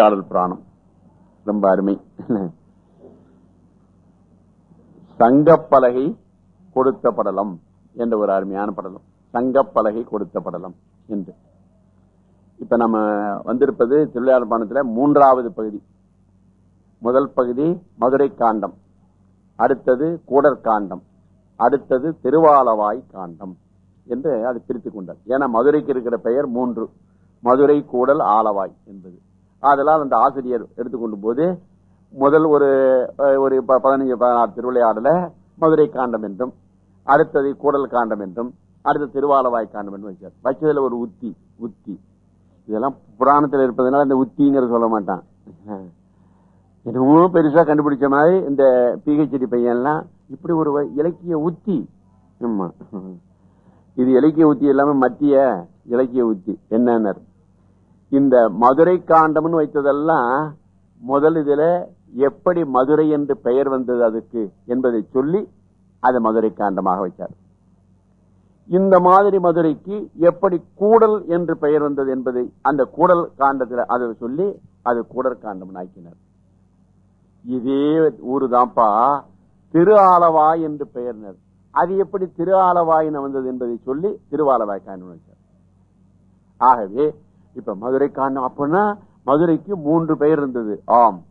ஆடல் புராணம். ரொம்ப அருமை. சங்கப்பலகை கொடுத்த படலம் என்ற ஒரு அருமையான படலம். சங்கப்பலகை கொடுத்த படலம் என்று. இப்ப நம்ம வந்திருப்பது திருவிளையாடல் புராணத்துல மூன்றாவது பகுதி. முதல் பகுதி மதுரை காண்டம். அடுத்தது கூடற் காண்டம். அடுத்தது திருவாலவாய் காண்டம் என்று அது பிரித்துக் கொண்டார் ஏன்னா மதுரைக்கு இருக்கிற பெயர் மூன்று. மதுரை கூடல் ஆலவாய் என்பது. அதெல்லாம் அந்த ஆசிரியர் எடுத்துக்கொண்டு போது முதல் ஒரு ஒரு ப- பதினஞ்சு பதினாறு திருவிளையாடல மதுரை காண்டம் என்றும் அடுத்தது கூடல் காண்டம் என்றும் அடுத்த திருவாலவாய் காண்டம் என்றும் வச்சார். வச்சதுல ஒரு உத்தி உத்தி. இதெல்லாம் புராணத்தில் இருப்பதனால இந்த உத்திங்கிறது சொல்ல மாட்டான். என்னமோ பெருசா கண்டுபிடிச்ச மாதிரி இந்த பிஹெச்டி பையன்லாம் இப்படி ஒரு இலக்கிய உத்தி. ஆமா. இது இலக்கிய உத்தி எல்லாமே மத்திய இலக்கிய உத்தி. என்னன்னு இந்த மதுரை காண்டம்னு வைத்ததெல்லாம் முதல் இதுல எப்படி மதுரை என்று பெயர் வந்தது அதுக்கு என்பதை சொல்லி அதை மதுரை காண்டமாக வைத்தார். இந்த மாதிரி மதுரைக்கு எப்படி கூடல் என்று பெயர் வந்தது என்பதை அந்த கூடல் காண்டத்தில் அதை சொல்லி அது கூடல் காண்டம் ஆக்கினார். இதே ஊரு தான்ப்பா திரு ஆலவாய் என்று பெயர்னர் அது எப்படி திரு ஆலவாயின வந்தது என்பதை சொல்லி திருவாலவாய் காண்டம் வச்சார் ஆகவே இப்ப மதுரை காண்டம் அப்படின்னா மதுரைக்கு மூன்று பெயர் இருந்தது. ஆம்.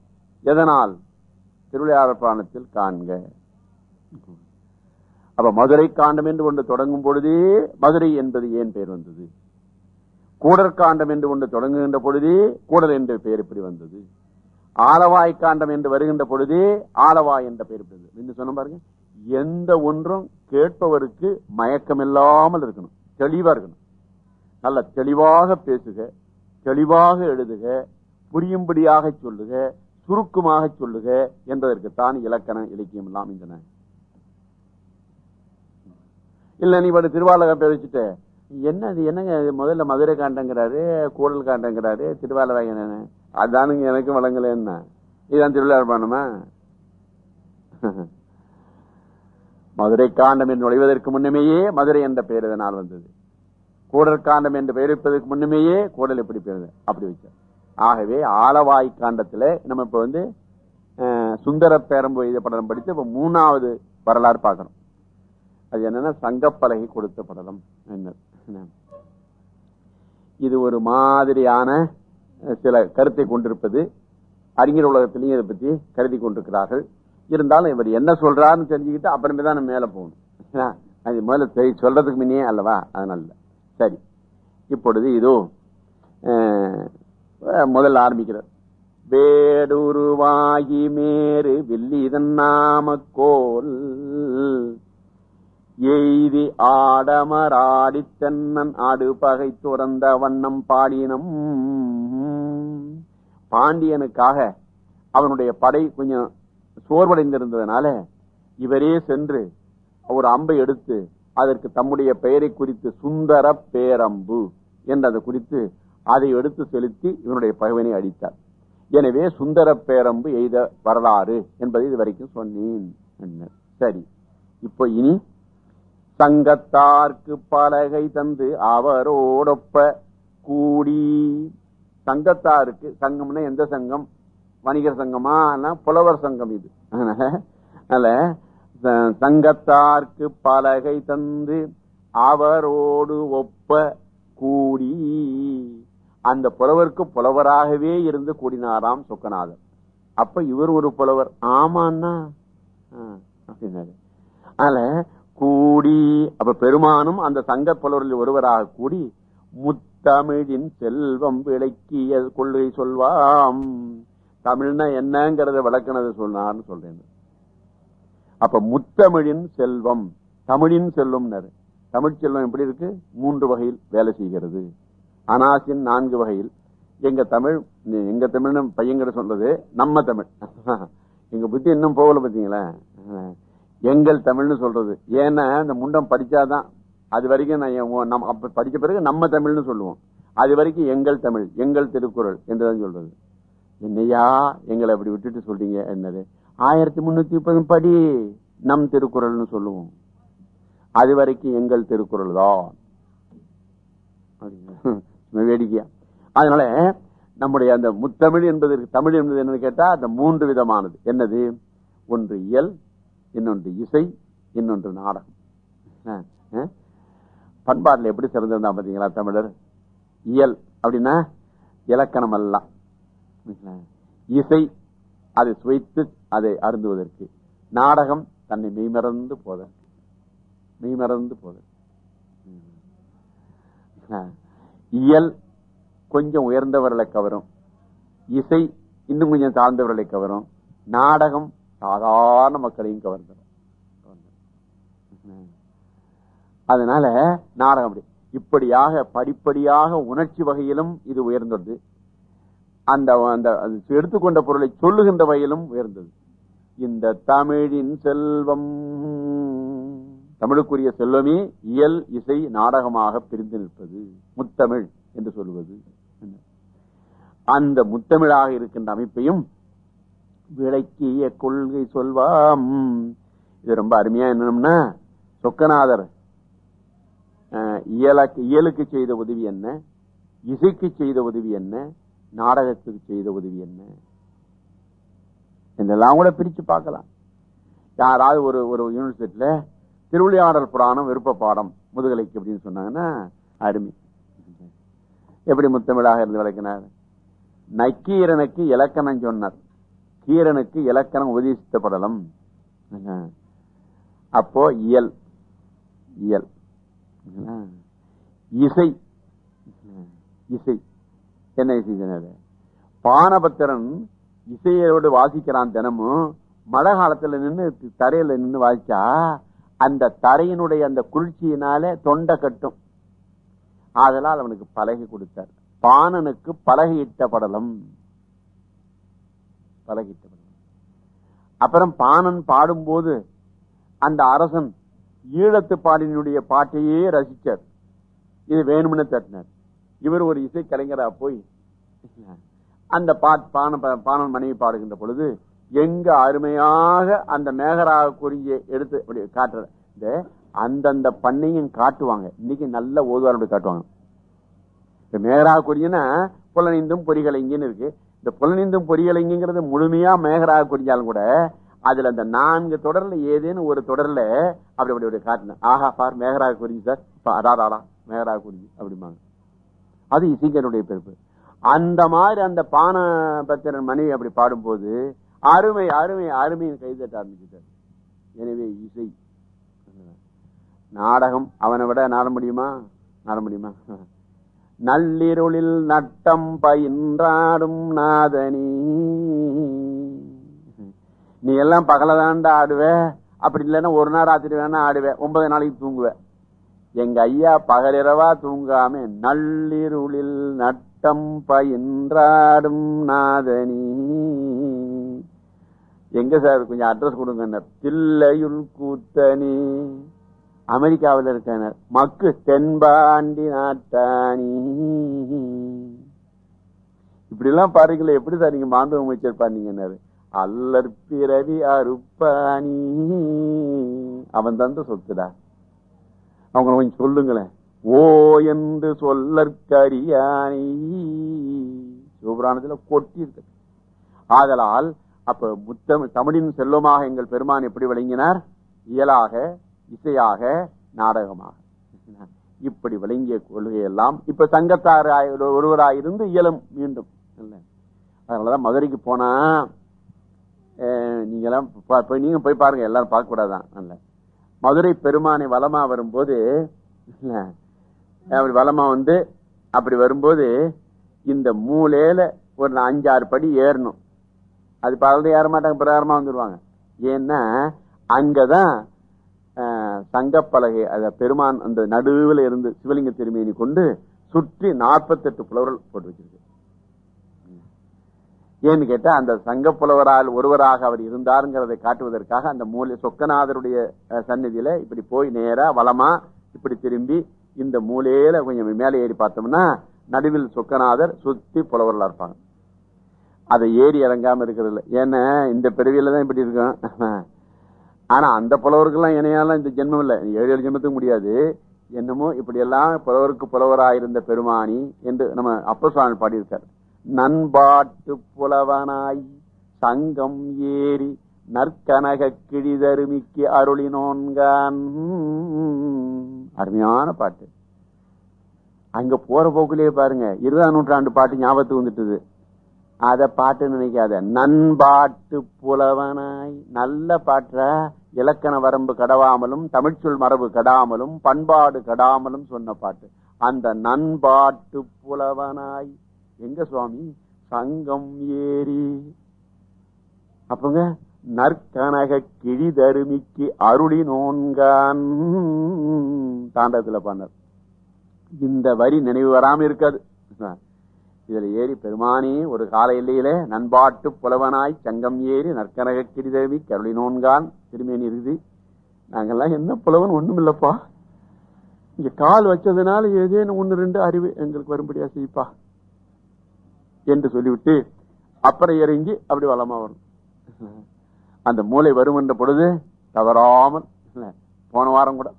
எதனால்? திருவிளையாடல் புராணத்தில் காண்க. அப்ப மதுரை காண்டம் என்று ஒன்று தொடங்கும் பொழுதே மதுரை என்பது ஏன் பெயர் வந்தது? கூடற்காண்டம் என்று ஒன்று தொடங்குகின்ற பொழுதே கூடல் என்ற பெயர் இப்படி வந்தது. ஆலவாய் காண்டம் என்று வருகின்ற பொழுதே ஆலவாய் என்ற பெயர் இப்படி வந்தது. சொன்ன பாருங்க. எந்த ஒன்றும் கேட்பவருக்கு மயக்கமில்லாமல் இருக்கணும். தெளிவா இருக்கணும். நல்ல தெளிவாக பேசுக தெளிவாக எழுதுக புரியும்படியாக சொல்லுக சுருக்கமாக சொல்லுக என்பதற்குத்தான் இலக்கணம் இலக்கியம் எல்லாம் இருந்தன. இல்ல நீ பாட்டு திருவாலக பேர் வச்சுட்ட. என்ன இது என்னங்க முதல்ல மதுரை காண்டங்கிறாரு கூடல் காண்டங்கிறாரு திருவாளகம் அதானுங்க எனக்கு வழங்கல என்ன இதுதான் திருவிழா பண்ணுமா மதுரை காண்டம் என்று நுழைவதற்கு முன்னமேயே மதுரை என்ற பெயர் இதனால் வந்தது. கூடல் காண்டம் என்று பெயர் வைப்பதற்கு முன்னமேயே கூடல் எப்படி பெறுது அப்படி வச்சார் ஆகவே ஆலவாய் காண்டத்தில் நம்ம இப்போ வந்து சுந்தர பேரம்பு எழுத படம் படித்து இப்போ மூணாவது வரலாறு பார்க்கணும். அது என்னன்னா சங்கப்பலகை கொடுத்த படலம் என்ன? இது ஒரு மாதிரியான சில கருத்தை கொண்டிருப்பது. அறிஞர் உலகத்திலையும் இதை பற்றி கருதி கொண்டிருக்கிறார்கள். இருந்தாலும் இவர் என்ன சொல்றாருன்னு தெரிஞ்சுக்கிட்டு அப்புறமே தான் நம்ம மேலே போகணும். அது முதல்ல சொல்றதுக்கு முன்னே அல்லவா? அதனால சரி. இப்பொழுது இதோ அஹ், முதல்ல ஆரம்பிக்கிறார். வேடுருவாகி மேரு வெள்ளிதன் நாமக்கோல் எய்தி ஆடமராடி தென்னன் ஆடு பகை துறந்த வண்ணம் பாடினம். பாண்டியனுக்காக அவனுடைய படை கொஞ்சம் சோர்வடைந்திருந்ததுனால இவரே சென்று ஒரு அம்பை எடுத்து அதற்கு தம்முடைய பெயரை குறித்து சுந்தர பேரம்பு என்றதை குறித்து அதை எடுத்து செலுத்தி இவனுடைய பகைவனை அடித்தார். எனவே சுந்தர பேரம்பு எய்த வரலாறு என்பதை இதுவரைக்கும் சொன்னேன் என்ன. சரி. இப்போ இனி சங்கத்தார்க்கு பலகை தந்து அவரோடொப்ப கூடி சங்கத்தாருக்கு சங்கம்னா எந்த சங்கம்? வணிகர் சங்கமா? புலவர் சங்கம் இது. அதனால சங்கத்தார்க்கு பலகை தந்து அவரோடு ஒப்ப கூடி. அந்த புலவருக்கு புலவராகவே இருந்து கூடினாராம் சொக்கநாதர். அப்ப இவர் ஒரு புலவர். ஆமாண்ணா அப்படின்னாரு. அதனால கூடி அப்ப பெருமானும் அந்த சங்க புலவரில் ஒருவராக கூடி முத்தமிழின் செல்வம் விளக்கிய கொள்கை சொல்வாம். தமிழ்னா என்னங்கிறத விளக்குனது சொன்னார்னு சொல்றேன். அப்ப முத்தமிழின் செல்வம் தமிழின் செல்வம் தமிழ் செல்வம் எப்படி இருக்கு? மூன்று வகையில் வேலை செய்கிறது. அனாசின் நான்கு வகையில். எங்க தமிழ் எங்க தமிழ்னு பையங்கிட்ட சொல்றது நம்ம தமிழ். எங்க புத்தி இன்னும் போகல பாத்தீங்களா? எங்கள் தமிழ்னு சொல்றது. ஏன்னா இந்த முண்டம் படிச்சாதான் அது வரைக்கும் நான் நம்ம அப்ப படிச்ச பிறகு நம்ம தமிழ்னு சொல்லுவோம். அது வரைக்கும் எங்கள் தமிழ் எங்கள் திருக்குறள் என்றுதான் சொல்றது. என்னையா எங்களை அப்படி விட்டுட்டு சொல்றீங்க என்னது? ஆயிரத்தி முன்னூத்தி முப்பது படி நம் திருக்குறள்னு சொல்லுவோம். அது வரைக்கும் எங்கள் திருக்குறள் தான் அப்படிங்களா? வேடிக்கையா. அதனால நம்முடைய அந்த முத்தமிழ் என்பதற்கு தமிழ் என்பது என்னன்னு கேட்டா அந்த மூன்று விதமானது. என்னது? ஒன்று இயல் இன்னொன்று இசை இன்னொன்று நாடகம். பண்பாட்டில் எப்படி சிறந்திருந்தா பார்த்தீங்களா தமிழர்? இயல் அப்படின்னா இலக்கணம் அல்ல இசை அதை சுவைத்து அதை அருந்துவதற்கு. நாடகம் தன்னை மெய்மறந்து போதற்கு மெய்மறந்து போதற்கு இயல் கொஞ்சம் உயர்ந்தவர்களை கவரும். இசை இன்னும் கொஞ்சம் தாழ்ந்தவர்களை கவரும். நாடகம் சாதாரண மக்களையும் கவர்ந்தரும் அதனால நாடகம் அப்படி. இப்படியாக படிப்படியாக உணர்ச்சி வகையிலும் இது உயர்ந்தது. அந்த அந்த அது எடுத்துக்கொண்ட பொருளை சொல்லுகின்ற வகையிலும் உயர்ந்தது. இந்த தமிழின் செல்வம் தமிழுக்குரிய செல்வமே இயல் இசை நாடகமாக பிரிந்து நிற்பது. முத்தமிழ் என்று சொல்வது. அந்த முத்தமிழாக இருக்கின்ற அமைப்பையும் விளக்கிய கொள்கை சொல்வாம். இது ரொம்ப அருமையா என்னன்னா சொக்கநாதர் இயலுக்கு செய்த உதவி என்ன? இசைக்கு செய்த உதவி என்ன? நாடகத்துக்கு செய்த உதவி என்ன? இதெல்லாம் கூட பிரித்து பார்க்கலாம். யாராவது ஒரு ஒரு யூனிவர்சிட்டியில் திருவிளையாடல் புராணம் விருப்ப பாடம் முதுகலைக்கு அப்படின்னு சொன்னாங்கன்னா அருமை. எப்படி முத்தமிழாக இருந்து விளக்கினார்? நக்கீரனுக்கு இலக்கணம் சொன்னார். கீரனுக்கு இலக்கணம் உபதேசித்தப்படலாம். படலம் அப்போ இயல் இயல். இசை. இசை. என்ன இசை பானபத்திரன் இசையோடு வாசிக்கிறான் தினமும். மழை காலத்துல நின்று தரையில நின்று வாசிச்சா அந்த தரையினுடைய அந்த குளிர்ச்சியினால தொண்டை கட்டும். அதனால் அவனுக்கு பலகை கொடுத்தார். பாணனுக்கு பலகையிட்ட படலம். பலகையிட்ட படலம். அப்புறம் பாணன் பாடும்போது அந்த அரசன் ஈழத்து பாடினுடைய பாட்டையே ரசிச்சார். இது வேணும்னு தட்டினார். இவர் ஒரு இசை கலைஞரா போய் அந்த பாட் பான பானன் மனைவி பாடுகின்ற பொழுது எங்க அருமையாக அந்த மேகராக குறிஞ்சியை எடுத்து அப்படி காட்டுற இந்த அந்தந்த பண்ணையும் காட்டுவாங்க. இன்னைக்கு நல்ல ஓதுவாரம் காட்டுவாங்க. இந்த மேகராக குறிஞ்சினா புலனிந்தும் பொறிகளைங்கன்னு இருக்கு. இந்த புலனிந்தும் பொறிகளைங்கிறது முழுமையா மேகராக குறிஞ்சாலும் கூட அதுல அந்த நான்கு தொடர்ல ஏதேன்னு ஒரு தொடர்ல அப்படி அப்படி அப்படி காட்டினேன் ஆஹா பார் மேகராக குறிஞ்சி சார். அடாடாடா மேகராக குறிஞ்சி அப்படிம்பாங்க. அது இசைஞருடைய பிறப்பு. அந்த மாதிரி அந்த பானபத்திரன் மனைவி அப்படி பாடும்போது அருமை அருமை அருமையின் கைதட்ட ஆரம்பிச்சுட்டார். எனவே இசை. நாடகம் அவனை விட நாட முடியுமா? நாட முடியுமா? நள்ளிருளில் நட்டம் பயின்றாடும் நாதனி. நீ எல்லாம் பகலதாண்டா ஆடுவ? அப்படி இல்லைன்னா ஒரு நாள் ராத்திரி வேணா ஆடுவேன் ஒன்பது நாளைக்கு தூங்குவேன் எங்க ஐயா பகலிரவா தூங்காம நள்ளிருளில் நட்டம் பயின்றாடும் நாதனி. எங்க சார் கொஞ்சம் அட்ரஸ் கொடுங்க தில்லையுள் கூத்தனி. அமெரிக்காவில் இருக்கனர் மக்கு தென்பாண்டி நாட்டானி இப்படி எல்லாம் பாருங்களேன் எப்படி சார் நீங்க மாண்பு அமைச்சர் பண்ணீங்கன்னாரு அல்லற் பிறவி அறுப்பானி. அவன் தந்த சொத்துடா. அவங்க கொஞ்சம் சொல்லுங்களேன். ஓ என்று சொல்லற்கரியானை சிவபுராணத்துல கொட்டி இருக்கு ஆதலால் அப்ப முத்தம் தமிழின் செல்வமாக எங்கள் பெருமான் எப்படி விளங்கினார்? இயலாக இசையாக நாடகமாக. இப்படி விளங்கிய கொள்கையெல்லாம் இப்ப சங்கத்தார் ஒருவராயிருந்து இயலும் மீண்டும். அதனாலதான் மதுரைக்கு போனா நீங்க எல்லாம் நீங்க போய் பாருங்க எல்லாரும் பார்க்க கூடாதான் நல்ல மதுரை பெருமானை வளமா வரும்போது அப்படி வளமா வந்து அப்படி வரும்போது இந்த மூலையில ஒரு அஞ்சாறு படி ஏறணும். அது பலரும் ஏற மாட்டாங்க பிரகாரமா வந்துருவாங்க. ஏன்னா அங்கதான் சங்கப்பலகை அத பெருமான் அந்த நடுவில் இருந்து சிவலிங்க திருமேனி கொண்டு சுற்றி நாற்பத்தெட்டு புலவர்கள் போட்டு வச்சிருக்கு. ஏன்னு கேட்டா அந்த சங்க புலவரால் ஒருவராக அவர் இருந்தாருங்கிறதை காட்டுவதற்காக அந்த மூலை சொக்கநாதருடைய சந்நிதியில இப்படி போய் நேரா வளமா இப்படி திரும்பி இந்த மூலையில கொஞ்சம் மேலே ஏறி பார்த்தோம்னா நடுவில் சொக்கநாதர் சுத்தி புலவர்களா இருப்பாங்க. அதை ஏறி இறங்காம இருக்கிறது ஏன்னா இந்த பிறவியில தான் இப்படி இருக்கும். ஆனா அந்த புலவருக்கெல்லாம் இணையாலாம் இந்த ஜென்மம் இல்லை. ஏழு ஏழு ஜென்மத்துக்கு முடியாது. என்னமோ இப்படி எல்லாம் புலவருக்கு புலவராயிருந்த பெருமானி என்று நம்ம அப்ப சுவாமி பாடியிருக்கார். நண்பாட்டு புலவனாய் சங்கம் ஏறி நற்கனக கிழிதருமிக்கு அருளினோன்கான். அருமையான பாட்டு. அங்க போற போக்குலயே பாருங்க இருபதாம் நூற்றாண்டு பாட்டு ஞாபகத்துக்கு வந்துட்டுது. அத பாட்டு நினைக்காத. நண்பாட்டு புலவனாய் நல்ல பாட்டுற இலக்கண வரம்பு கடாமலும் தமிழ்ச்சொல் மரபு கடாமலும் பண்பாடு கடாமலும் சொன்ன பாட்டு. அந்த நண்பாட்டு புலவனாய் எங்க சுவாமி? சங்கம் ஏறி. அப்பங்க நற்கனக கிழிதருமிக்கு அருளி நோன்கான். தாண்டத்துல பாண்டார் இந்த வரி நினைவு வராம இருக்காது. இதுல ஏறி பெருமானி ஒரு கால இல்லையிலே நண்பாட்டு புலவனாய் சங்கம் ஏறி நற்கனக கருளி நோன்கான். திருமேனி இருக்குது. நாங்கெல்லாம் என்ன புலவன் ஒண்ணும் இல்லப்பா. இங்க கால் வச்சதுனால ஏதேனும் ஒன்று ரெண்டு அறிவு எங்களுக்கு வரும்படியா செய்ப்பா. என்று சொல்லிவிட்டு அப்புறம் இறங்கி அப்படி வளமா வரும். அந்த மூளை வரும் என்ற பொழுது தவறாமல் போன வாரம் கூட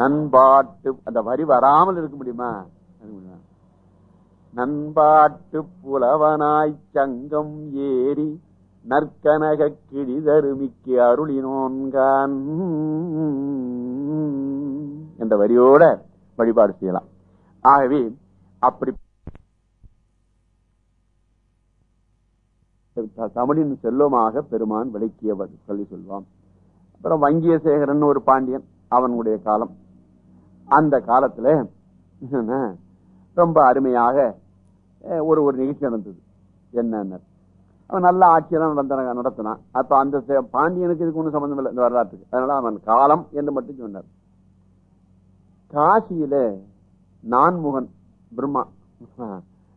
நண்பாட்டு அந்த வரி வராமல் இருக்க முடியுமா? நண்பாட்டு புலவனாய் சங்கம் ஏறி நற்கனக கிழிதருமிக்கு அருளினோன்கான் என்ற வரியோட வழிபாடு செய்யலாம். ஆகவே அப்படி தமிழின் செல்வமாக பெருமான் விளக்கியவர் சொல்லி சொல்வான். அப்புறம் வங்கியசேகரன் ஒரு பாண்டியன் அவனுடைய காலம். அந்த காலத்துல ரொம்ப அருமையாக ஒரு ஒரு நிகழ்ச்சி நடந்தது. என்ன அவன் நல்ல ஆட்சியெல்லாம் நடந்த நடத்தினான். அப்ப அந்த பாண்டியனுக்கு இதுக்கு ஒன்றும் சம்பந்தம் இல்லை இந்த வரலாற்றுக்கு. அதனால அவன் காலம் என்று மட்டும் சொன்னார். காசியில நான்முகன் பிரம்மா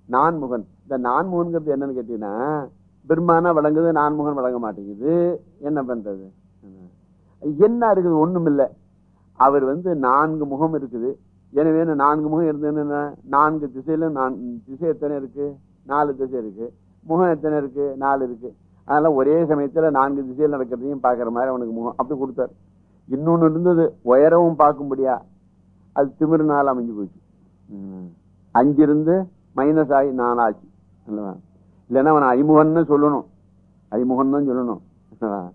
நான்முகன். இந்த நான்முகன்கிறது என்னன்னு கேட்டீங்கன்னா பிரம்மானா விளங்குது நான்முகன் வழங்க மாட்டேங்குது. என்ன பண்றது? என்ன இருக்குது? ஒண்ணும் இல்லை. அவர் வந்து நான்கு முகம் இருக்குது. எனவே நான்கு முகம் இருந்ததுன்னா நான்கு திசையில நான் திசை எத்தனை இருக்கு? நாலு திசை இருக்கு. முகம் எத்தனை இருக்கு? நாலு இருக்கு. அதனால ஒரே சமயத்துல நான்கு திசையில் நடக்கிறதையும் பாக்குற மாதிரி அவனுக்கு முகம் அப்படி கொடுத்தாரு. இன்னொன்னு இருந்தது உயரவும் பார்க்கும்படியா அது திமிரு நாள் அமைஞ்சு போச்சு அஞ்சு இருந்து மைனஸ் ஆகி நாலாச்சு. இல்லைன்னா அவன் ஐமுகன்னு சொல்லணும். ஐமுகன் தான் சொல்லணும்.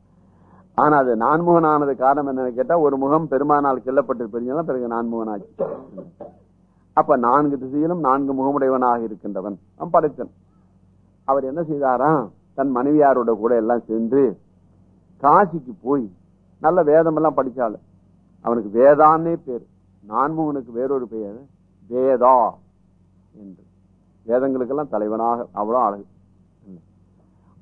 ஆனா அது நான்முகன் ஆனது காரணம் என்னன்னு கேட்டா ஒரு முகம் பெருமானால் கிள்ளப்பட்டு பிரிஞ்சாலும் பிறகு நான்முகன் ஆச்சு அப்ப நான்கு திசையிலும் நான்கு முகமுடையவனாக இருக்கின்றவன். அவன் படைத்தன். அவர் என்ன செய்தாராம்? தன் மனைவியாரோட கூட எல்லாம் சென்று காசிக்கு போய் நல்ல வேதம் எல்லாம் படிச்சாள். அவனுக்கு வேதான்னே பேர். நான்முகனுக்கு வேறொரு பெயர் வேதா என்று. வேதங்களுக்கெல்லாம் தலைவனாக அவ்வளோ அழகு.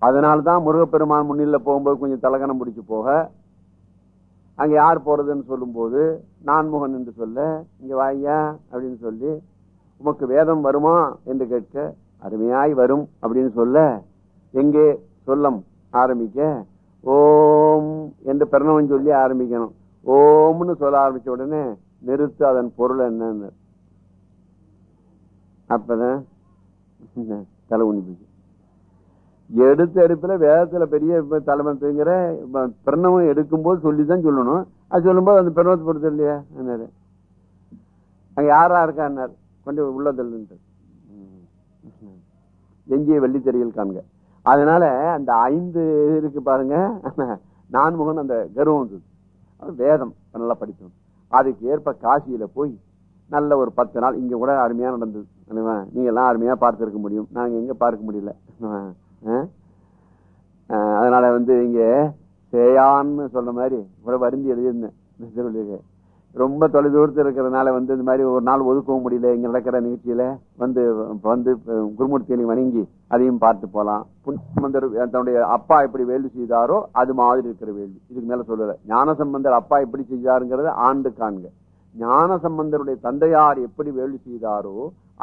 அதனால்தான் முருகப்பெருமான் முன்னில போகும்போது கொஞ்சம் தலகணம் பிடிச்சி போக. அங்கே யார் போறதுன்னு சொல்லும்போது நான்முகன் என்று சொல்ல இங்க வாய்யா அப்படின்னு சொல்லி உமக்கு வேதம் வருமா? என்று கேட்க அருமையாய் வரும் அப்படின்னு சொல்ல எங்கே? சொல்லம் ஆரம்பிக்க ஓம் என்று பிரணவன் சொல்லி ஆரம்பிக்கணும். ஓம்னு சொல்ல ஆரம்பிச்ச உடனே நிறுத்து அதன் பொருள் என்னன்னு. அப்பதான் தலை உணிப்பு எடுத்த எடுப்பில் வேதத்தில் பெரிய தலைமத்துங்கிற பிரணவம் எடுக்கும்போது சொல்லிதான் சொல்லணும். அது சொல்லும்போது அந்த பிரணவத்தை பொறுத்த இல்லையா? அங்க யாரா இருக்கார் கொஞ்சம் உள்ளதில் எஞ்சிய வெள்ளித்தறியல் காண்க. அதனால அந்த ஐந்து இருக்கு பாருங்க. நான்முகன் அந்த கர்வம் வந்தது. வேதம். நல்லா படித்தோம். அதுக்கு ஏற்ப காசியில போய் நல்ல ஒரு பத்து நாள் இங்க கூட அருமையா நடந்தது. நீங்க எல்லாம் அருமையா பார்த்திருக்க முடியும். நாங்க எங்க பார்க்க முடியல? அதனால வந்து இங்கே சேயான்னு சொன்ன மாதிரி இவ்வளோ வருந்தி எழுதியிருந்தேன். ரொம்ப தொலைதூரத்தில் இருக்கிறதுனால வந்து இந்த மாதிரி ஒரு நாள் ஒதுக்கவும் முடியல. இங்கே நடக்கிற நிகழ்ச்சியில் வந்து வந்து குருமூர்த்தியை வணங்கி அதையும் பார்த்து போகலாம் புன்மந்தர் தன்னுடைய அப்பா எப்படி வேள்வி செய்தாரோ அது மாதிரி இருக்கிற வேள்வி. இதுக்கு மேலே சொல்லலை. ஞானசம்பந்தர் அப்பா எப்படி செய்தாருங்கிறத ஆண்டு காண்க. ஞானசம்பந்தருடைய தந்தையார் எப்படி வேள்வி செய்தாரோ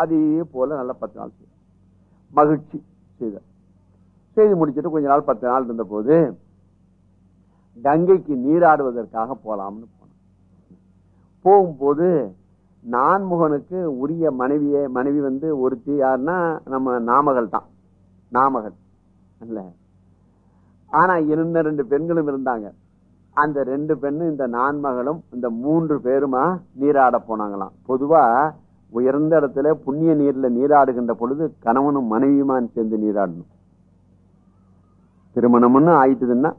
அதே போல நல்ல பத்து நாள் மகிழ்ச்சி செய்தார். செய்து முடிச்சுட்டு கொஞ்ச நாள் பத்து நாள் இருந்த போது கங்கைக்கு நீராடுவதற்காக போலாம்னு போனோம். போகும்போது நான்முகனுக்கு உரிய மனைவியை மனைவி வந்து ஒருத்தி யாருன்னா நம்ம நாமகள் தான். நாமகள். இல்ல ஆனா இன்னும் ரெண்டு பெண்களும் இருந்தாங்க. அந்த ரெண்டு பெண்ணும் இந்த நான்மகளும் இந்த மூன்று பேருமா நீராட போனாங்களாம். பொதுவா உயர்ந்த இடத்துல புண்ணிய நீர்ல நீராடுகின்ற பொழுது கணவனும் மனைவியுமான் சேர்ந்து நீராடணும். திருமணம்னு ஆயிட்டுதுன்னா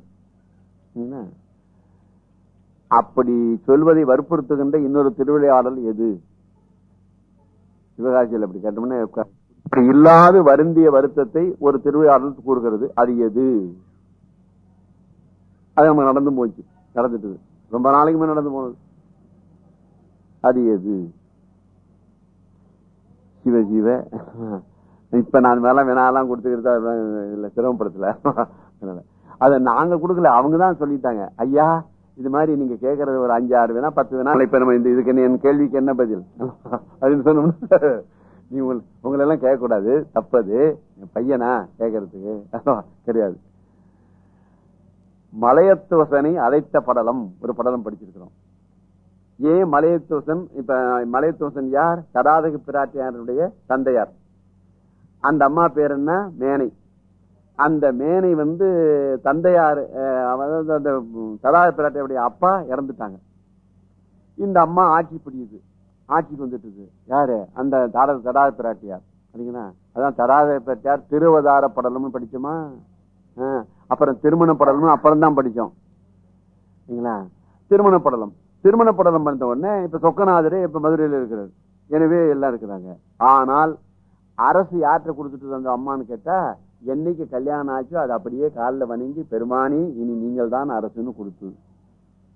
என்ன? அப்படி சொல்வதை வற்புறுத்துகின்ற இன்னொரு திருவிளையாடல் எது? சிவகாசியில் அப்படி கேட்டோம்னா இல்லாத இல்லாது வருந்திய வருத்தத்தை ஒரு திருவிளையாடல் கூறுகிறது. அது எது? அது நம்ம நடந்து போச்சு. நடந்துட்டு ரொம்ப நாளைக்கு நடந்து போனது. அது எது? சிவ சிவ. இப்ப நான் மேல வினாலாம் கொடுத்துக்கிட்டு இல்ல சிரமப்படுத்தல. அதனால அதை நாங்க கொடுக்கல அவங்க தான் சொல்லிட்டாங்க. ஐயா இது மாதிரி நீங்க கேட்கறது ஒரு அஞ்சு ஆறு வேணா பத்து வேணா. இப்ப நம்ம இந்த இதுக்கு என்ன- என் கேள்விக்கு என்ன பதில்? அப்படின்னு சொன்னோம்னா நீ உங்க- உங்களை எல்லாம் கேட்க கூடாது தப்பது பையனா கேட்கறதுக்கு கிடையாது மலையத்துவசனை அழைத்த படலம் ஒரு படலம் படிச்சிருக்கிறோம். ஏன் மலையத்துவசன் இப்ப மலையத்துவசன் யார்? தடாதக பிராட்டியாருடைய தந்தையார். அந்த அம்மா பேர் என்ன? மேனை. அந்த மேனை வந்து தந்தையார் அதாவது அந்த தடாத பிராட்டியுடைய அப்பா இறந்துட்டாங்க. இந்த அம்மா ஆட்சி பிடிக்குது ஆட்சிக்கு வந்துட்டு யாரு? அந்த தார தடாத பிராட்டியார். சரிங்களா? அதான் தடாத பிராட்டியார் திருவதார படலம்னு படிச்சோமா? அப்புறம் திருமண படலம்னு அப்புறம் தான் படித்தோம் சரிங்களா? திருமண படலம். திருமண படலம் பண்ண உடனே இப்ப சொக்கநாதரே இப்ப மதுரையில் இருக்கிறார். எனவே எல்லாம் இருக்கிறாங்க. ஆனால் அரசு யார்கிட்ட கொடுத்துட்டு அந்த அம்மான்னு கேட்டா என்னைக்கு கல்யாணம் ஆச்சோ அது அப்படியே காலில் வணங்கி பெருமானி இனி நீங்கள் தான் அரசுன்னு கொடுத்து.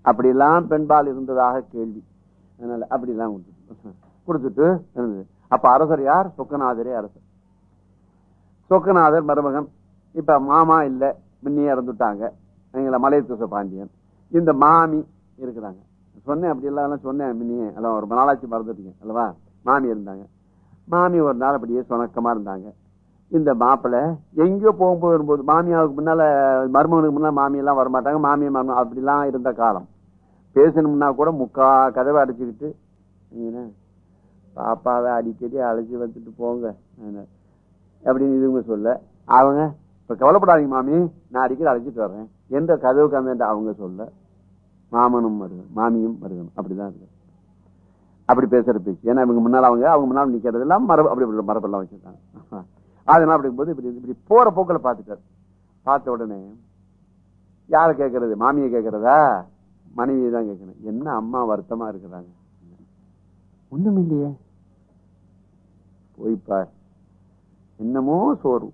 அப்படிலாம் பெண்பால் இருந்ததாக கேள்வி. அதனால அப்படிலாம் கொடுத்துட்டு கொடுத்துட்டு இருந்தது. அப்ப அரசர் யார்? சொக்கநாதரே அரசர். சொக்கநாதர் மருமகன். இப்ப மாமா இல்லை முன்னியே இறந்துட்டாங்க. எங்களை மலையத்துச பாண்டியன். இந்த மாமி இருக்கிறாங்க. சொன்னேன் அப்படி எல்லாம் சொன்னேன் முன்னியே எல்லாம் ஒரு நாளாச்சு மறந்துட்டீங்க அல்லவா? மாமி இருந்தாங்க. மாமி ஒரு நாள் அப்படியே சுணக்கமா இருந்தாங்க. இந்த மாப்பிள்ளை எங்கேயோ போகும்போது வரும்போது மாமியாவுக்கு முன்னால மருமகனுக்கு முன்னால் மாமியெல்லாம் வரமாட்டாங்க மாமியை மருமகன் அப்படிலாம் இருந்த காலம். பேசணும்னா கூட முக்கா கதவை அடைச்சிக்கிட்டு என்ன, பாப்பாவை அடிக்கடி அழைச்சி வந்துட்டு போங்க. அப்படின்னு இதுங்க சொல்ல அவங்க இப்போ கவலைப்படாதீங்க மாமி நான் அடிக்கடி அழைச்சிட்டு வர்றேன். எந்த கதவுக்கு அந்த அவங்க சொல்ல மாமனும் வருகன் மாமியும் மருகன் அப்படிதான் இருக்கு. அப்படி பேசுற பேச்சு. ஏன்னா இவங்க முன்னால் அவங்க அவங்க முன்னால் நிற்கிறதெல்லாம் மரபு அப்படி மரபெல்லாம் வச்சிருக்காங்க. அதெல்லாம் அப்படிங்கும்போது இப்படி இப்படி போற போக்கில் பார்த்துட்டார். பார்த்த உடனே யாரை கேட்கறது? மாமியை கேட்கறதா? மனைவியை தான் கேட்கணும். என்ன அம்மா வருத்தமா இருக்கிறாங்க? ஒண்ணும் இல்லையே. போய்ப்பார் என்னமோ சோர்வு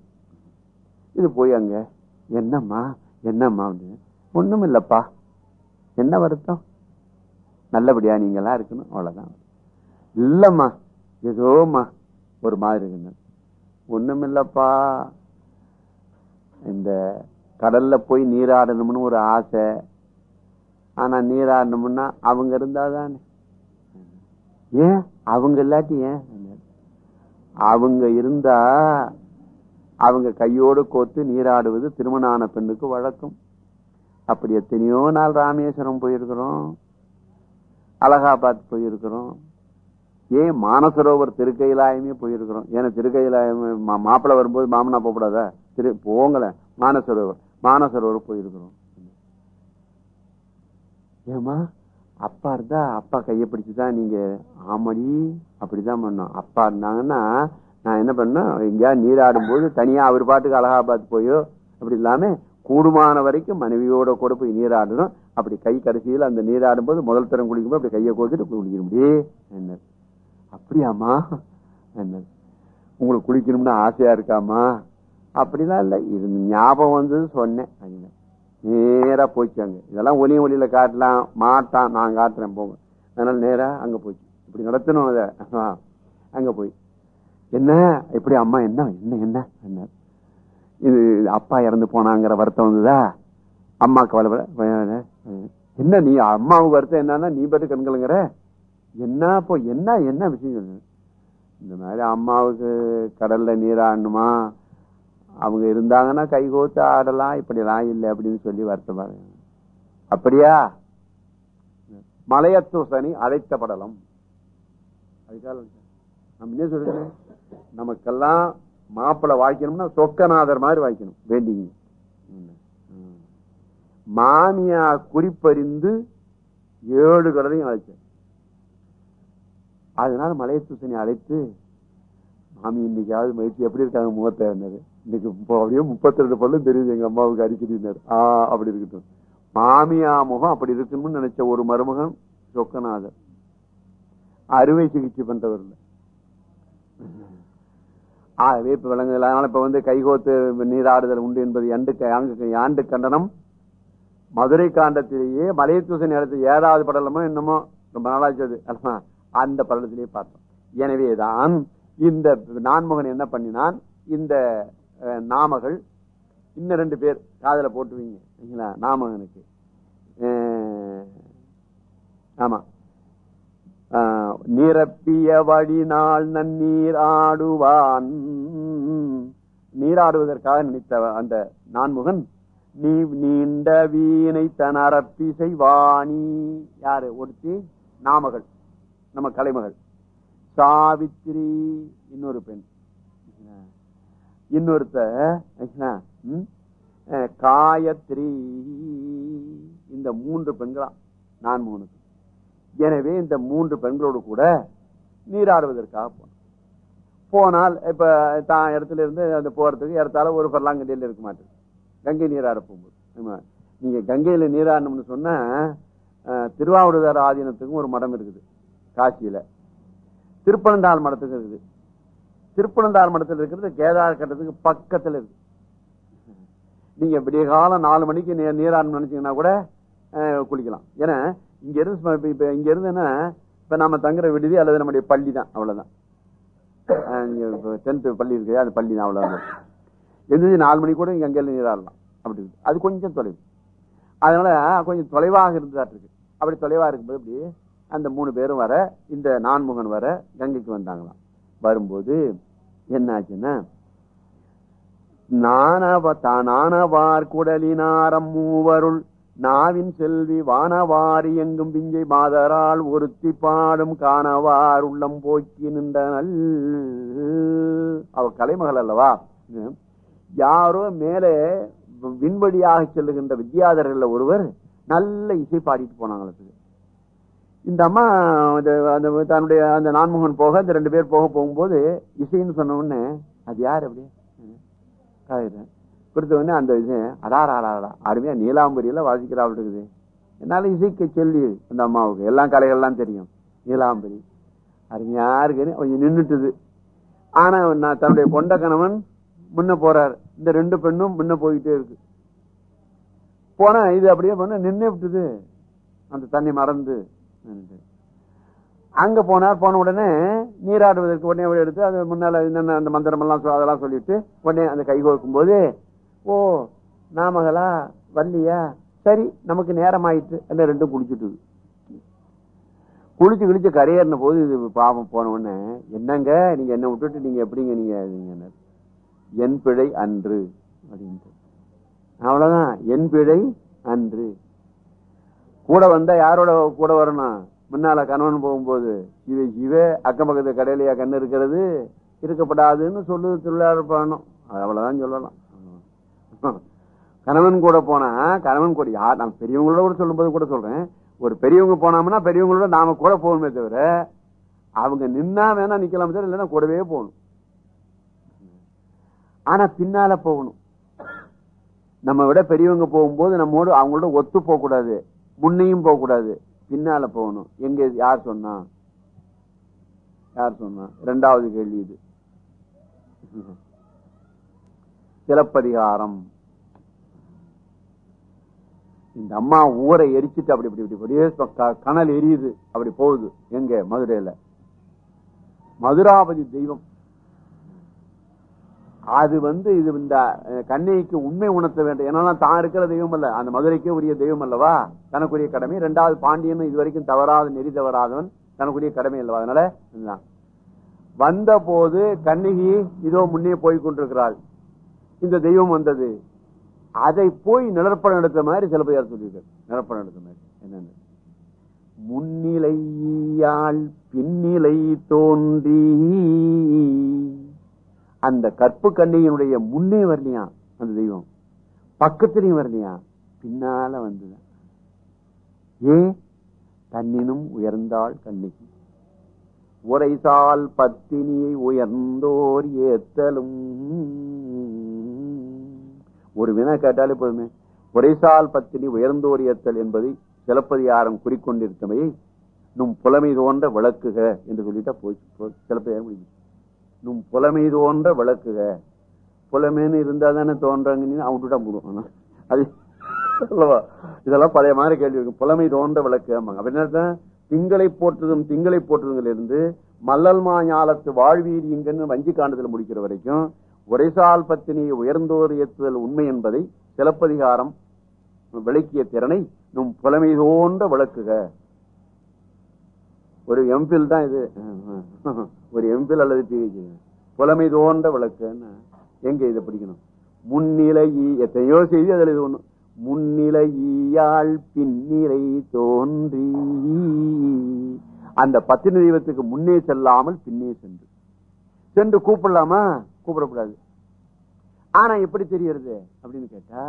இது போய் அங்க என்னம்மா என்னம்மா? அப்படின்னு. ஒண்ணும் இல்லப்பா. என்ன வருத்தம்? நல்லபடியா நீங்களாம் இருக்கணும். அவ்வளவுதான். இல்லம்மா. ஏதோம்மா. ஒரு மாதிரி இருக்குன்னு ஒண்ணும் இந்த கடல்ல போய் நீராடணும்னு ஒரு ஆசை. ஆனா நீராடணும்னா அவங்க இருந்தாதானே. ஏன்? அவங்க இல்லாட்டி ஏன்? அவங்க இருந்தா அவங்க கையோடு கோத்து நீராடுவது திருமணம் ஆன பெண்ணுக்கு வழக்கம். அப்படி எத்தனையோ நாள் ராமேஸ்வரம் போயிருக்கிறோம். அலகாபாத் போயிருக்கிறோம். ஏன் மானசரோவர் திருக்கையிலாயமே போயிருக்கிறோம்? ஏன்னா திருக்கையிலாயம் மா- மாப்பிள்ளை வரும்போது மாமனா போகக்கூடாதா திரு போங்களேன் மானசரோவர். மானசரோவர் போயிருக்கிறோம். ஏமா அப்பா இருந்தா அப்பா கையை பிடிச்சுதான் நீங்க ஆமடி அப்படிதான் பண்ணோம். அப்பா இருந்தாங்கன்னா நான் என்ன பண்ணேன் எங்கேயாவது நீராடும் போது தனியா அவர் பாட்டுக்கு அலகாபாத் போயோ அப்படி இல்லாம கூடுமான வரைக்கும் மனைவியோட கூட போய் நீராடணும் அப்படி கை கடைசியில் அந்த நீராடும் போது முதல் தரம் குளிக்கும்போது அப்படி கையை கோத்துட்டு குளிக்க முடியும் என்ன? அப்படியாமா என்ன? உங்களுக்கு குளிக்கணும்னு ஆசையா இருக்காமா அப்படிலாம் இல்லை. இது ஞாபகம் வந்தது சொன்னேன். அப்படின்னு. நேரா போச்சாங்க இதெல்லாம் ஒலியும் ஒலியில காட்டலாம். மாட்டான் நான் காட்டுறேன் போங்க. அதனால நேராக அங்கே போச்சு. இப்படி நடத்தணும் அதை. ஆ, போய். என்ன? இப்படி அம்மா என்ன? என்ன என்ன? என்ன? இது அப்பா இறந்து போனாங்கிற வருத்தம் வந்ததா? அம்மா கவலைப்பட என்ன நீ? அம்மாவுக்கு வருத்தம் என்னன்னா நீ பட்டு கண்களுங்கிற என்ன இப்போ என்ன என்ன விஷயம் சொல்லு இந்த மாதிரி அம்மாவுக்கு கடல்ல நீராடணுமா அவங்க இருந்தாங்கன்னா கை கோத்து ஆடலாம் இப்படிலாம் இல்லை அப்படின்னு சொல்லி வருத்தம் அப்படியா? மலையத்துசனி அழைத்த படலம். அதுக்காக நம்ம என்ன சொல்றேன் நமக்கெல்லாம் மாப்பிள்ளை வாய்க்கணும்னா சொக்கநாதர் மாதிரி வாய்க்கணும் வேண்டிங்க. ம். மாமியா குறிப்பறிந்து ஏழு கடலையும் அழைச்சேன் அதனால மலையத்தூசனை அழைத்து மாமி இன்னைக்காவது மகிழ்ச்சி எப்படி இருக்காங்க முகத்தை? இன்னைக்கு இப்போ அப்படியே முப்பத்தி ரெண்டு பல்லும் தெரியுது எங்க அம்மாவுக்கு அடிக்கடினாரு ஆ அப்படி இருக்கட்டும். மாமியா முகம் அப்படி இருக்கணும்னு நினைச்ச ஒரு மருமகன் சொக்கநாதர். அறுவை சிகிச்சை பண்றவர் இல்ல. ஆகவே இப்ப விலங்குகள் அதனால இப்ப வந்து கைகோத்து நீராடுதல் உண்டு என்பது எண்டு ஆண்டு ஆண்டு கண்டனம். மதுரை காண்டத்திலேயே மலையத்தூசன் இடத்து ஏழாவது படலமோ என்னமோ ரொம்ப நாளாச்சது அல்லவா? அந்த படலத்திலேயே பார்த்தோம். எனவேதான் இந்த நான்முகன் என்ன பண்ணினான்? இந்த நாமகள் இன்னும் ரெண்டு பேர் காதல போட்டுவீங்க. சரிங்களா? நாமகனுக்கு. ஆமா. நிரப்பிய வழிநாள் நன்னீர் ஆடுவான். நீராடுவதற்காக நினைத்த அந்த நான்முகன் நீ நீண்ட வீணை தனரப்பி செய்வாணி யாரு? ஒருத்தி நாமகள். நம்ம கலைமகள். சாவித்திரி இன்னொரு பெண். இன்னொருத்த காயத்ரி. இந்த மூன்று பெண்களா? நான் மூணுக்கு எனவே இந்த மூன்று பெண்களோடு கூட நீராடுவதற்காக போனோம். போனால் இப்ப தான் இடத்துல இருந்து அந்த போறதுக்கு இடத்தால ஒரு பர்லாங்கண்டியில இருக்க மாட்டேன். கங்கை நீராட போகும்போது. நீங்க கங்கையில நீராடணும்னு சொன்னா திருவாவூர்தார் ஆதீனத்துக்கும் ஒரு மடம் இருக்குது. காசியில. திருப்பனந்தாள் மடத்துக்கு இருக்குது. திருப்பனந்தாள் மடத்தில் இருக்கிறது கேதார் கட்டத்துக்கு பக்கத்தில் இருக்கு. நீங்க விடிய காலம் நாலு மணிக்கு நீர் நீராடணும்னு நினைச்சீங்கன்னா கூட குளிக்கலாம். ஏன்னா இங்க இருந்து இப்ப- இங்க இருந்துன்னா இப்ப நம்ம தங்குற விடுதி அல்லது நம்முடைய பள்ளி தான் அவ்வளவுதான். டென்த் பள்ளி இருக்கு அது பள்ளி தான் அவ்வளவுதான். எந்திரிச்சு நாலு மணிக்கு கூட இங்க அங்கே நீராடலாம். அப்படி அது கொஞ்சம் தொலைவு. அதனால கொஞ்சம் தொலைவாக இருந்ததாட்டு இருக்கு அப்படி தொலைவா இருக்கும்போது அப்படி அந்த மூணு பேரும் வர இந்த நான்முகன் வர கங்கைக்கு வந்தாங்களாம். வரும்போது என்ன ஆச்சுன்னா நானவ தானானவார் குடலினாரம் மூவருள் நாவின் செல்வி வானவாரி எங்கும் பிஞ்சை மாதரால் ஒருத்தி பாடும் காணவார் உள்ளம் போக்கி நின்றனல் அவ கலைமகள் அல்லவா? யாரோ மேலே விண்வெளியாக செல்லுகின்ற வித்யாதர்கள் ஒருவர் நல்ல இசை பாடிட்டு போனாங்களுக்கு இந்த அம்மா அந்த அந்த தன்னுடைய அந்த நான்முகன் போக இந்த ரெண்டு பேர் போக போகும்போது இசைன்னு சொன்ன உடனே அது யார் அப்படி? கொடுத்த உடனே அந்த இது அடாரா அடாரா அருமையா நீலாம்பரியில வாசிக்கிறாள் இருக்குது. என்னால இசைக்க சொல்லி அந்த அம்மாவுக்கு எல்லாம் கலைகள்லாம் தெரியும். நீலாம்பரி. அருமையா இருக்குன்னு கொஞ்சம் நின்றுட்டுது ஆனா நான் தன்னுடைய கொண்ட கணவன் முன்ன போகிறார் இந்த ரெண்டு பெண்ணும் முன்ன போயிட்டே இருக்கு. போனா இது அப்படியே பண்ண நின்று விட்டுது அந்த தண்ணி மறந்து அங்க போனார் போன உடனே நீராடுவதற்கு உடனே அவள் எடுத்து அது முன்னால என்னென்ன அந்த மந்திரம் எல்லாம் அதெல்லாம் சொல்லிட்டு உடனே அந்த கை கோக்கும் போது ஓ நாமகளா வரலையா? சரி நமக்கு நேரம் ஆயிட்டு அந்த ரெண்டும் குளிச்சுட்டு குளிச்சு குளிச்சு கரையேறின போது இது பாவம் போன உடனே என்னங்க நீங்க என்ன விட்டுட்டு நீங்க எப்படிங்க நீங்க என் பிழை அன்று அப்படின்ட்டு. அவ்வளவுதான். என் பிழை அன்று கூட வந்தா யாரோட கூட வரணும்? முன்னால கணவன் போகும்போது இவ இவ அக்கம் பக்கத்து கடையிலையா கண்ணு இருக்கிறது இருக்கப்படாதுன்னு சொல்லு தொழிலாளர் பண்ணணும் அவ்வளவுதான் சொல்லலாம். கணவன் கூட போனா கணவன் கூட யார் நான் பெரியவங்களோட கூட சொல்லும்போது கூட சொல்றேன். ஒரு பெரியவங்க போனோம்னா பெரியவங்களோட நாம கூட போகணுமே தவிர அவங்க நின்னா வேணா நிக்கலாம் தவிர இல்லைன்னா கூடவே போகணும். ஆனா பின்னால போகணும். நம்ம விட பெரியவங்க போகும்போது நம்மோடு அவங்களோட ஒத்து போக கூடாது முன்னையும் போக கூடாது பின்னால போகணும். எங்க யார் சொன்னா? யார் சொன்னா? இரண்டாவது கேள்வி இது. சிலப்பதிகாரம். இந்த அம்மா ஊரை எரிச்சிட்டு அப்படி இப்படி இப்படி அப்படியே கனல் எரியுது. அப்படி போகுது. எங்க? மதுரையில. மதுராபதி தெய்வம். அது வந்து இது இந்த கண்ணைக்கு உண்மை உணர்த்த வேண்டும். ஏன்னா தான் இருக்கிற தெய்வம் அல்ல அந்த மதுரைக்கே உரிய தெய்வம் அல்லவா தனக்குரிய கடமை. ரெண்டாவது பாண்டியன் இதுவரைக்கும் தவறாத நெறி தவறாதவன். தனக்குரிய கடமை அல்லவா? அதனால இதுதான். வந்த போது கண்ணகி இதோ முன்னே போய் கொண்டிருக்கிறாள். இந்த தெய்வம் வந்தது. அதை போய் நிலப்படம் எடுத்த மாதிரி சிலப்பதிகாரம் சொல்லியிருக்காரு நிலப்படம் எடுத்த மாதிரி. என்னன்னு? முன்னிலையால் பின்னிலை தோன்றி அந்த கற்பு கண்ணியினுடைய முன்னே வரலையா? அந்த தெய்வம். பக்கத்திலையும் வரலையா? பின்னால வந்துதான் ஏன் தன்னினும் உயர்ந்தாள் கண்ணிக்கு உரைசால் பத்தினியை உயர்ந்தோர் ஏத்தலும். ஒரு வினா கேட்டாலே போதுமே. உரைசால் பத்தினி உயர்ந்தோர் ஏத்தல் என்பதை சிலப்பதிகாரம் குறிக்கொண்டிருக்கமையை நும் புலமை தோன்ற விளக்குக என்று சொல்லிட்டா போச்சு சிலப்பதிகாரம் முடிஞ்சு நும் புலமை தோன்ற விளக்குக. புலமேன்னு இருந்தா தானே தோன்றாங்க அவுட்டுட்டா போடுவோம் அது சொல்லவா இதெல்லாம் பழைய மாதிரி கேள்வி இருக்கு. புலமை தோன்ற விளக்கு ஆமாங்க அப்படின்னா திங்களை போற்றுதும் திங்களை போற்றுதுல இருந்து மல்லல் ஞாலத்து வாழ்வீர் இங்கன்னு வஞ்சி காண்டத்தில் முடிக்கிற வரைக்கும் ஒரேசால் பத்தினி உயர்ந்தோர் ஏற்றுதல் உண்மை என்பதை சிலப்பதிகாரம் விளக்கிய திறனை நும் புலமை தோன்ற விளக்குக. ஒரு எம்பில் தான் இது. ஒரு எம்பில் அல்லது பிஹெச்டி புலமை தோன்ற விளக்குன்னு எங்க இதை பிடிக்கணும்? முன்னிலை எத்தனையோ செய்தி அதில் இது ஒண்ணும் முன்னிலை ஈயாள் பின்னிலை தோன்றி. அந்த பத்தின தெய்வத்துக்கு முன்னே செல்லாமல் பின்னே சென்று. சென்று கூப்பிடலாமா? கூப்பிடக்கூடாது. ஆனா எப்படி தெரியறது அப்படின்னு கேட்டா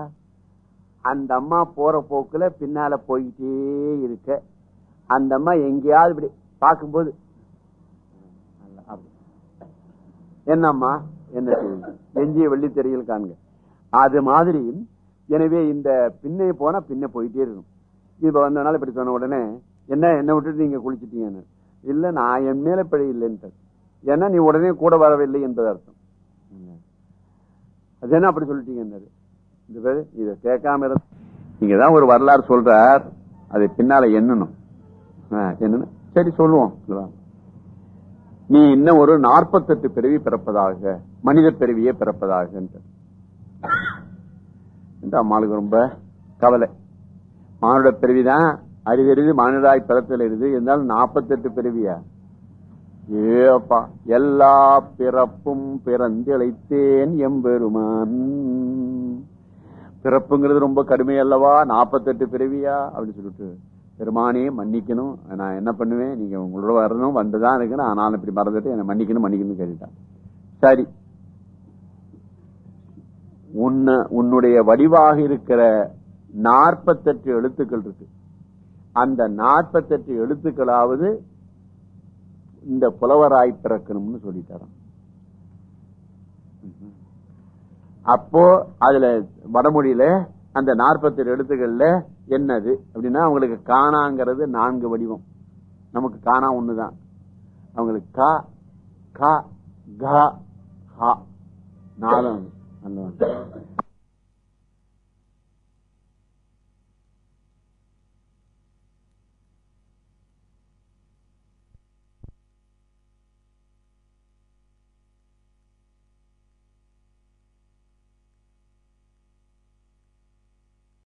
அந்த அம்மா போற போக்குல பின்னால போயிட்டே இருக்க. அந்த அம்மா எங்கேயாவது இப்படி பார்க்கும்போது என்னம்மா என்ன எஞ்சிய வெள்ளி தெரியல் காண்க. அது மாதிரி எனவே இந்த பின்னே போனா பின்ன போயிட்டே இருக்கும். இப்ப வந்தனால இப்படி சொன்ன உடனே என்ன என்ன விட்டுட்டு நீங்க குளிச்சிட்டீங்கன்னு. இல்ல நான் என் மேல பிழை இல்லைன்ட்டு. ஏன்னா நீ உடனே கூட வரவில்லை என்பது அர்த்தம். அது என்ன அப்படி சொல்லிட்டீங்க இந்த பேரு இத கேட்காம இருந்த நீங்க தான் ஒரு வரலாறு சொல்றார். அது பின்னால எண்ணணும். என்னன்னு? சரி சொல்லுவோம். நீ இன்னும் ஒரு நாற்பத்தெட்டு பிறவி பிறப்பதாக மனித பிறவியே பிறப்பதாக இந்த அம்மாளுக்கு ரொம்ப கவலை. மானுட பிறவிதான் அரிதறிது மானுடாய் பிறத்தல் இருக்குது இருந்தாலும் நாற்பத்தெட்டு பிறவியா? ஏப்பா எல்லா பிறப்பும் பிறந்திழைத்தேன் எம்பெருமான். பிறப்புங்கிறது ரொம்ப கடுமை அல்லவா நாற்பத்தெட்டு பிறவியா? அப்படின்னு சொல்லிட்டு. பெருமானே மன்னிக்கணும். நான் என்ன பண்ணுவேன்? நீங்கள் உங்களோட வரணும். வந்து தான் இருக்கணும். ஆனாலும் இப்படி மறந்துட்டு என்னை மன்னிக்கணும் மன்னிக்கணும்னு கேட்டுட்டான் சரி. உன்ன உன்னுடைய வடிவாக இருக்கிற நாற்பத்தெட்டு எழுத்துக்கள் இருக்கு. அந்த நாற்பத்தெட்டு எழுத்துக்களாவது இந்த புலவராய் பிறக்கணும்னு சொல்லித்தரோம் அப்போ அதுல வடமொழியில அந்த நாற்பத்தெட்டு எழுத்துக்கள்ல என்னது? அப்படின்னா அவங்களுக்கு காணாங்கிறது நான்கு வடிவம். நமக்கு காணா ஒண்ணுதான். அவங்களுக்கு கா கா கா நாலு